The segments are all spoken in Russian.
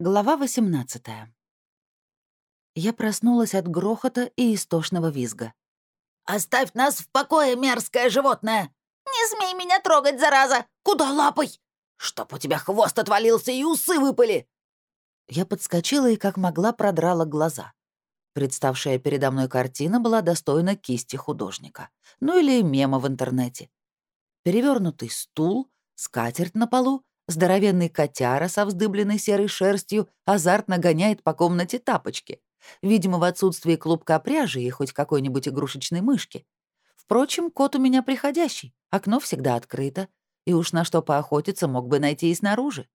Глава 18 Я проснулась от грохота и истошного визга. «Оставь нас в покое, мерзкое животное! Не смей меня трогать, зараза! Куда лапой? Чтоб у тебя хвост отвалился и усы выпали!» Я подскочила и как могла продрала глаза. Представшая передо мной картина была достойна кисти художника. Ну или мема в интернете. Перевернутый стул, скатерть на полу Здоровенный котяра со вздыбленной серой шерстью азартно гоняет по комнате тапочки. Видимо, в отсутствии клубка пряжи и хоть какой-нибудь игрушечной мышки. Впрочем, кот у меня приходящий, окно всегда открыто, и уж на что поохотиться мог бы найти и снаружи.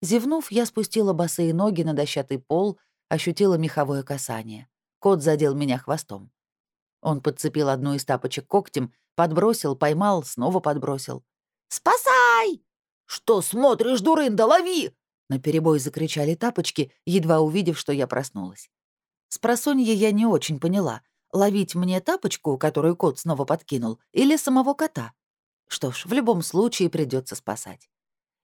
Зевнув, я спустила босые ноги на дощатый пол, ощутила меховое касание. Кот задел меня хвостом. Он подцепил одну из тапочек когтем, подбросил, поймал, снова подбросил. «Спасай!» «Что смотришь, дурында, лови!» На перебой закричали тапочки, едва увидев, что я проснулась. С просонья я не очень поняла, ловить мне тапочку, которую кот снова подкинул, или самого кота. Что ж, в любом случае придется спасать.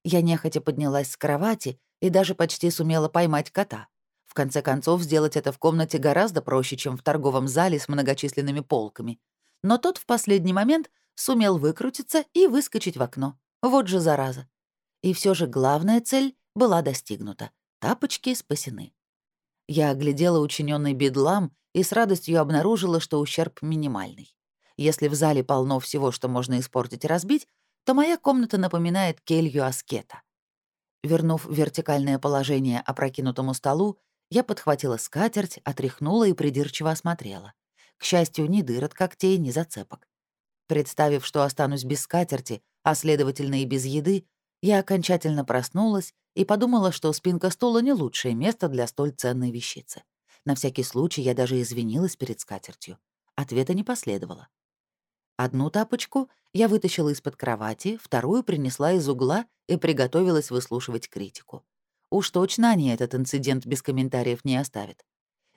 Я нехотя поднялась с кровати и даже почти сумела поймать кота. В конце концов, сделать это в комнате гораздо проще, чем в торговом зале с многочисленными полками. Но тот в последний момент сумел выкрутиться и выскочить в окно. Вот же зараза. И все же главная цель была достигнута. Тапочки спасены. Я оглядела учиненный бедлам и с радостью обнаружила, что ущерб минимальный. Если в зале полно всего, что можно испортить и разбить, то моя комната напоминает келью аскета. Вернув вертикальное положение опрокинутому столу, я подхватила скатерть, отряхнула и придирчиво осмотрела. К счастью, ни дыр от когтей, ни зацепок. Представив, что останусь без скатерти, а следовательно и без еды, я окончательно проснулась и подумала, что спинка стула не лучшее место для столь ценной вещицы. На всякий случай я даже извинилась перед скатертью. Ответа не последовало. Одну тапочку я вытащила из-под кровати, вторую принесла из угла и приготовилась выслушивать критику. Уж точно они этот инцидент без комментариев не оставят.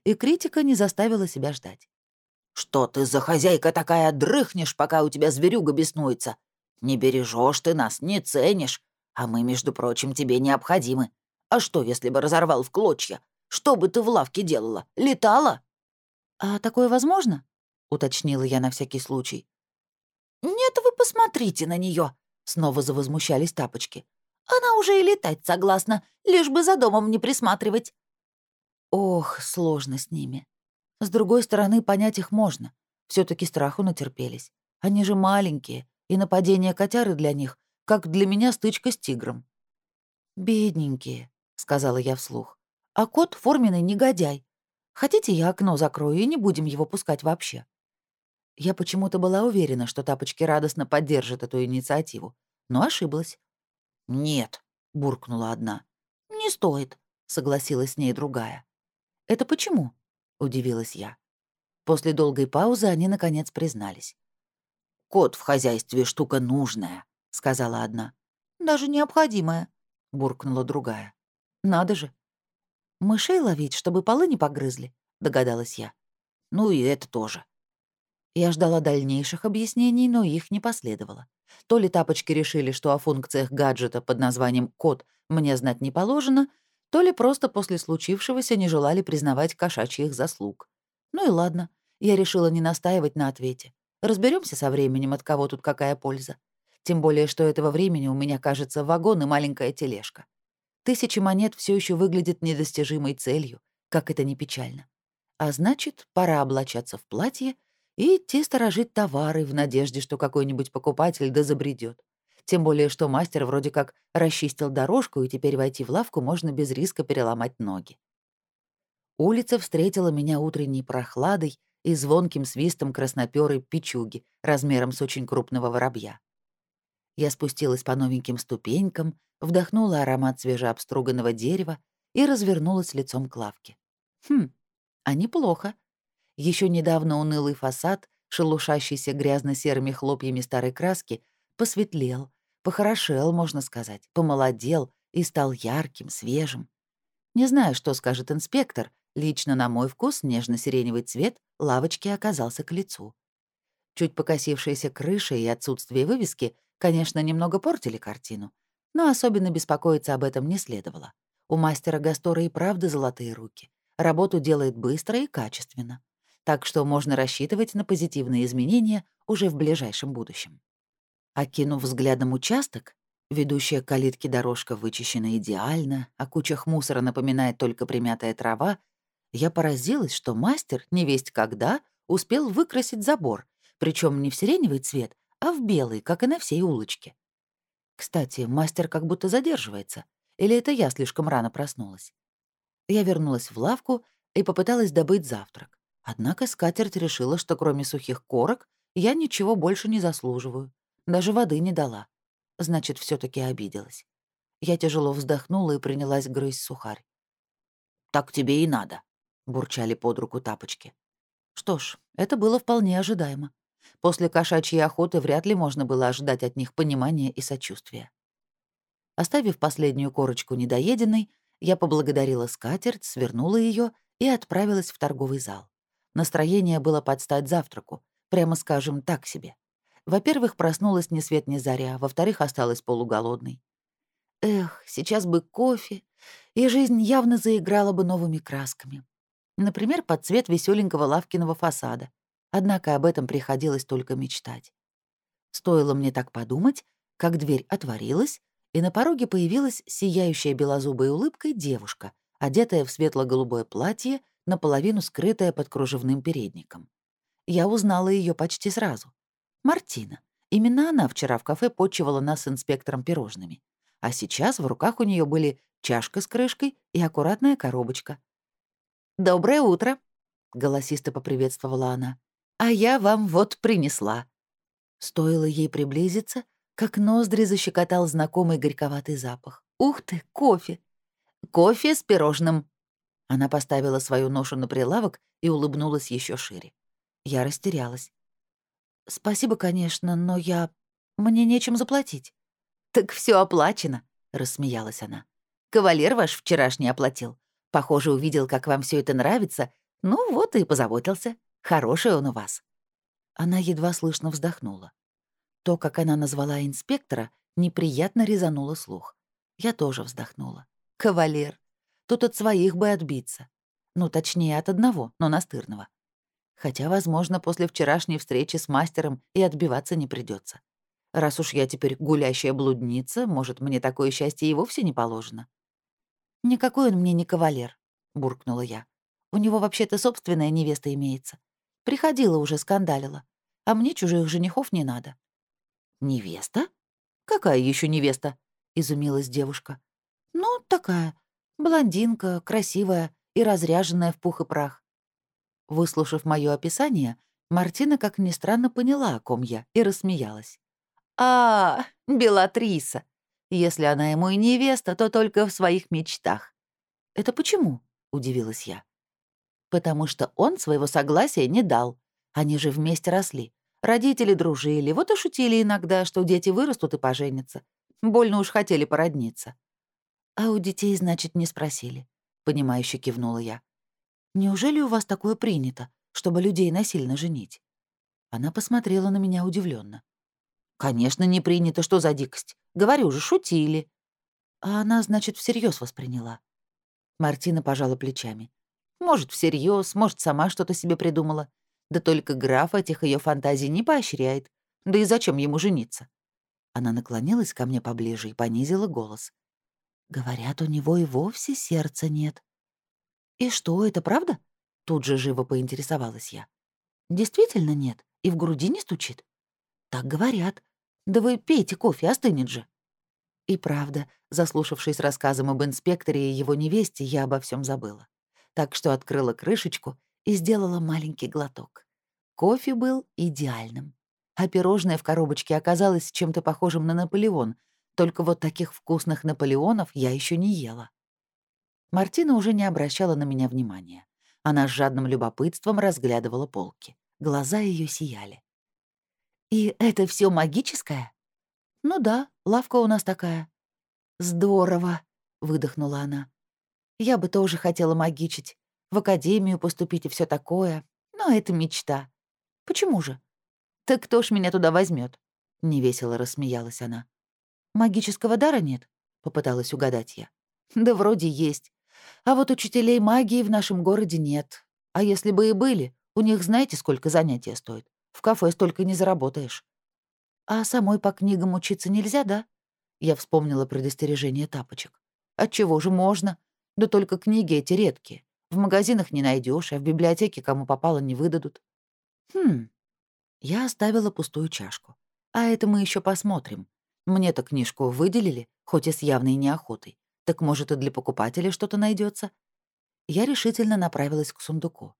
И критика не заставила себя ждать. «Что ты за хозяйка такая дрыхнешь, пока у тебя зверюга беснуется? Не бережешь ты нас, не ценишь, а мы, между прочим, тебе необходимы. А что, если бы разорвал в клочья? Что бы ты в лавке делала? Летала?» «А такое возможно?» — уточнила я на всякий случай. «Нет, вы посмотрите на нее, снова завозмущались тапочки. «Она уже и летать согласна, лишь бы за домом не присматривать». Ох, сложно с ними. С другой стороны, понять их можно. все таки страху натерпелись. Они же маленькие, и нападение котяры для них как для меня стычка с тигром. «Бедненькие», — сказала я вслух. «А кот — форменный негодяй. Хотите, я окно закрою и не будем его пускать вообще?» Я почему-то была уверена, что тапочки радостно поддержат эту инициативу, но ошиблась. «Нет», — буркнула одна. «Не стоит», — согласилась с ней другая. «Это почему?» — удивилась я. После долгой паузы они, наконец, признались. «Кот в хозяйстве штука нужная сказала одна. «Даже необходимое», — буркнула другая. «Надо же. Мышей ловить, чтобы полы не погрызли», — догадалась я. «Ну и это тоже». Я ждала дальнейших объяснений, но их не последовало. То ли тапочки решили, что о функциях гаджета под названием «код» мне знать не положено, то ли просто после случившегося не желали признавать кошачьих заслуг. Ну и ладно, я решила не настаивать на ответе. Разберемся со временем, от кого тут какая польза. Тем более, что этого времени у меня, кажется, вагон и маленькая тележка. Тысячи монет все еще выглядят недостижимой целью, как это не печально. А значит, пора облачаться в платье и идти сторожить товары в надежде, что какой-нибудь покупатель да забредет. Тем более, что мастер вроде как расчистил дорожку, и теперь войти в лавку можно без риска переломать ноги. Улица встретила меня утренней прохладой и звонким свистом красноперой печуги размером с очень крупного воробья. Я спустилась по новеньким ступенькам, вдохнула аромат свежеобструганного дерева и развернулась лицом к лавке. Хм, а неплохо. Еще недавно унылый фасад, шелушащийся грязно-серыми хлопьями старой краски, посветлел, похорошел, можно сказать, помолодел и стал ярким, свежим. Не знаю, что скажет инспектор, лично на мой вкус нежно-сиреневый цвет лавочки оказался к лицу. Чуть покосившаяся крыша и отсутствие вывески конечно, немного портили картину, но особенно беспокоиться об этом не следовало. У мастера Гастора и правда золотые руки. Работу делает быстро и качественно. Так что можно рассчитывать на позитивные изменения уже в ближайшем будущем. Окинув взглядом участок, ведущая к калитке дорожка вычищена идеально, а кучах мусора напоминает только примятая трава, я поразилась, что мастер, не весть когда, успел выкрасить забор, причем не в сиреневый цвет, а в белый, как и на всей улочке. Кстати, мастер как будто задерживается. Или это я слишком рано проснулась? Я вернулась в лавку и попыталась добыть завтрак. Однако скатерть решила, что кроме сухих корок я ничего больше не заслуживаю. Даже воды не дала. Значит, все таки обиделась. Я тяжело вздохнула и принялась грызть сухарь. «Так тебе и надо», — бурчали под руку тапочки. Что ж, это было вполне ожидаемо. После кошачьей охоты вряд ли можно было ожидать от них понимания и сочувствия. Оставив последнюю корочку недоеденной, я поблагодарила скатерть, свернула ее и отправилась в торговый зал. Настроение было под стать завтраку, прямо скажем, так себе. Во-первых, проснулась ни свет ни заря, во-вторых, осталась полуголодной. Эх, сейчас бы кофе, и жизнь явно заиграла бы новыми красками. Например, под цвет веселенького лавкиного фасада. Однако об этом приходилось только мечтать. Стоило мне так подумать, как дверь отворилась, и на пороге появилась сияющая белозубой улыбкой девушка, одетая в светло-голубое платье, наполовину скрытая под кружевным передником. Я узнала ее почти сразу. Мартина. Именно она вчера в кафе почивала нас с инспектором пирожными. А сейчас в руках у нее были чашка с крышкой и аккуратная коробочка. «Доброе утро», — голосисто поприветствовала она. «А я вам вот принесла». Стоило ей приблизиться, как ноздри защекотал знакомый горьковатый запах. «Ух ты, кофе! Кофе с пирожным!» Она поставила свою ношу на прилавок и улыбнулась еще шире. Я растерялась. «Спасибо, конечно, но я... Мне нечем заплатить». «Так все оплачено», — рассмеялась она. «Кавалер ваш вчерашний оплатил. Похоже, увидел, как вам все это нравится. Ну вот и позаботился. Хороший он у вас». Она едва слышно вздохнула. То, как она назвала инспектора, неприятно резануло слух. Я тоже вздохнула. «Кавалер. Тут от своих бы отбиться. Ну, точнее, от одного, но настырного. Хотя, возможно, после вчерашней встречи с мастером и отбиваться не придется. Раз уж я теперь гулящая блудница, может, мне такое счастье и вовсе не положено. «Никакой он мне не кавалер», — буркнула я. «У него вообще-то собственная невеста имеется. Приходила уже, скандалила. А мне чужих женихов не надо». «Невеста? Какая еще невеста?» — изумилась девушка. «Ну, такая. Блондинка, красивая и разряженная в пух и прах». Выслушав мое описание, Мартина, как ни странно, поняла, о ком я, и рассмеялась. «А, Белатриса! Если она ему и невеста, то только в своих мечтах. «Это почему?» — удивилась я. «Потому что он своего согласия не дал. Они же вместе росли. Родители дружили, вот и шутили иногда, что дети вырастут и поженятся. Больно уж хотели породниться». «А у детей, значит, не спросили», — понимающе кивнула я. «Неужели у вас такое принято, чтобы людей насильно женить?» Она посмотрела на меня удивленно. «Конечно, не принято, что за дикость. Говорю же, шутили». А она, значит, всерьез восприняла. Мартина пожала плечами. Может, всерьез, может, сама что-то себе придумала. Да только граф этих ее фантазий не поощряет. Да и зачем ему жениться? Она наклонилась ко мне поближе и понизила голос. Говорят, у него и вовсе сердца нет. И что, это правда? Тут же живо поинтересовалась я. Действительно нет, и в груди не стучит. Так говорят. Да вы пейте кофе, остынет же. И правда, заслушавшись рассказом об инспекторе и его невесте, я обо всем забыла. Так что открыла крышечку и сделала маленький глоток. Кофе был идеальным. А пирожное в коробочке оказалось чем-то похожим на Наполеон, только вот таких вкусных Наполеонов я еще не ела. Мартина уже не обращала на меня внимания. Она с жадным любопытством разглядывала полки. Глаза ее сияли. «И это все магическое?» «Ну да, лавка у нас такая». «Здорово», — выдохнула она. «Я бы тоже хотела магичить, в академию поступить и все такое, но это мечта. Почему же?» «Так кто ж меня туда возьмет? невесело рассмеялась она. «Магического дара нет?» — попыталась угадать я. Да вроде есть. А вот учителей магии в нашем городе нет. А если бы и были, у них знаете, сколько занятия стоит? В кафе столько не заработаешь. А самой по книгам учиться нельзя, да? Я вспомнила предостережение тапочек. Отчего же можно? Да только книги эти редкие. В магазинах не найдешь, а в библиотеке кому попало не выдадут. Хм. Я оставила пустую чашку. А это мы еще посмотрим. Мне-то книжку выделили, хоть и с явной неохотой. Так может, и для покупателя что-то найдется. Я решительно направилась к сундуку.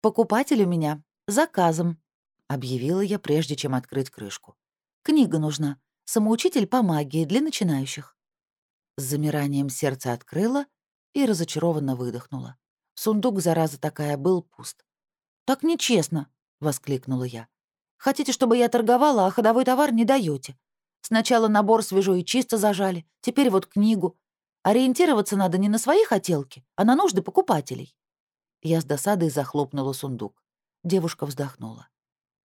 «Покупатель у меня. Заказом», — объявила я, прежде чем открыть крышку. «Книга нужна. Самоучитель по магии для начинающих». С замиранием сердца открыла и разочарованно выдохнула. Сундук, зараза такая, был пуст. «Так нечестно!» — воскликнула я. «Хотите, чтобы я торговала, а ходовой товар не даете? Сначала набор свежо и чисто зажали, теперь вот книгу. Ориентироваться надо не на свои хотелки, а на нужды покупателей». Я с досадой захлопнула сундук. Девушка вздохнула.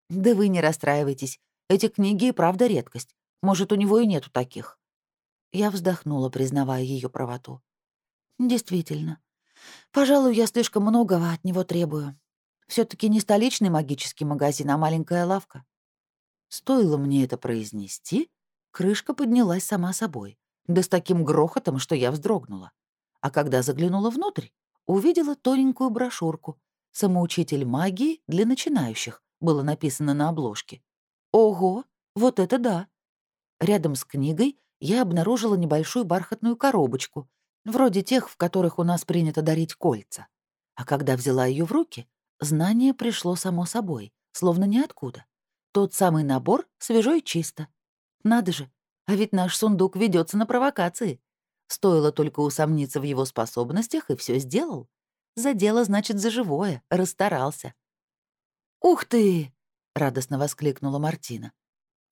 «Да вы не расстраивайтесь. Эти книги и правда редкость. Может, у него и нету таких». Я вздохнула, признавая ее правоту. «Действительно. Пожалуй, я слишком многого от него требую. все таки не столичный магический магазин, а маленькая лавка». Стоило мне это произнести, крышка поднялась сама собой, да с таким грохотом, что я вздрогнула. А когда заглянула внутрь, увидела тоненькую брошюрку «Самоучитель магии для начинающих» было написано на обложке. Ого, вот это да! Рядом с книгой я обнаружила небольшую бархатную коробочку, вроде тех, в которых у нас принято дарить кольца. А когда взяла ее в руки, знание пришло само собой, словно ниоткуда. Тот самый набор свежо и чисто. Надо же, а ведь наш сундук ведется на провокации. Стоило только усомниться в его способностях, и все сделал. За дело, значит, за живое, расстарался. «Ух ты!» — радостно воскликнула Мартина.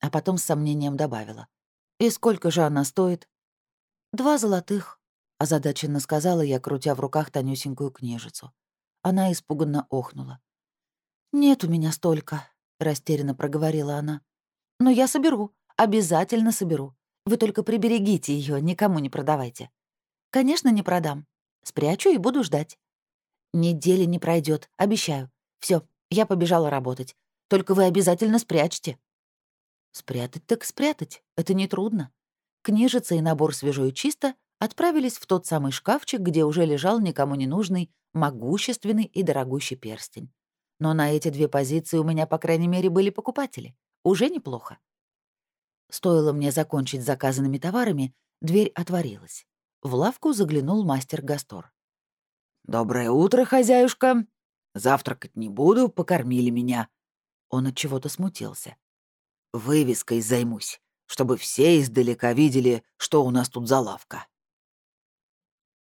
А потом с сомнением добавила. «И сколько же она стоит?» «Два золотых», — озадаченно сказала я, крутя в руках тонюсенькую книжицу. Она испуганно охнула. «Нет у меня столько», — растерянно проговорила она. «Но я соберу, обязательно соберу. Вы только приберегите ее, никому не продавайте. Конечно, не продам. Спрячу и буду ждать. Недели не пройдет, обещаю. Все, я побежала работать. Только вы обязательно спрячьте. Спрятать так спрятать, это нетрудно. Книжица и набор свежо и чисто отправились в тот самый шкафчик, где уже лежал никому не нужный, могущественный и дорогущий перстень. Но на эти две позиции у меня, по крайней мере, были покупатели. Уже неплохо. Стоило мне закончить заказанными товарами, дверь отворилась. В лавку заглянул мастер Гастор. «Доброе утро, хозяюшка. Завтракать не буду, покормили меня». Он от чего-то смутился. «Вывеской займусь, чтобы все издалека видели, что у нас тут за лавка».